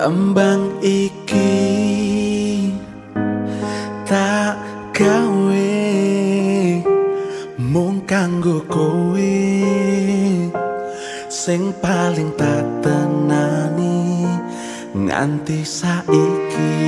Tembang iki tak gawe mung kanggo kowe. Sing paling tak tenani nganti saiki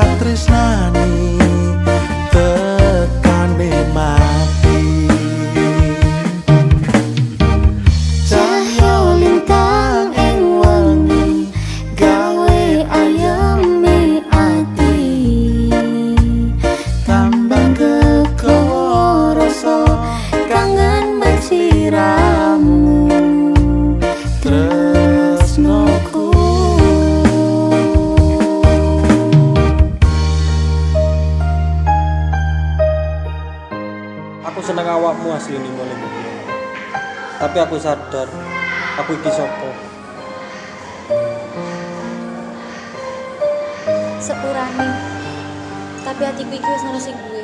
tak tresnani aku seneng awakmu asli ini mulai tapi aku sadar aku iki sopo sepurane. Tapi hatiku iki wis sing gue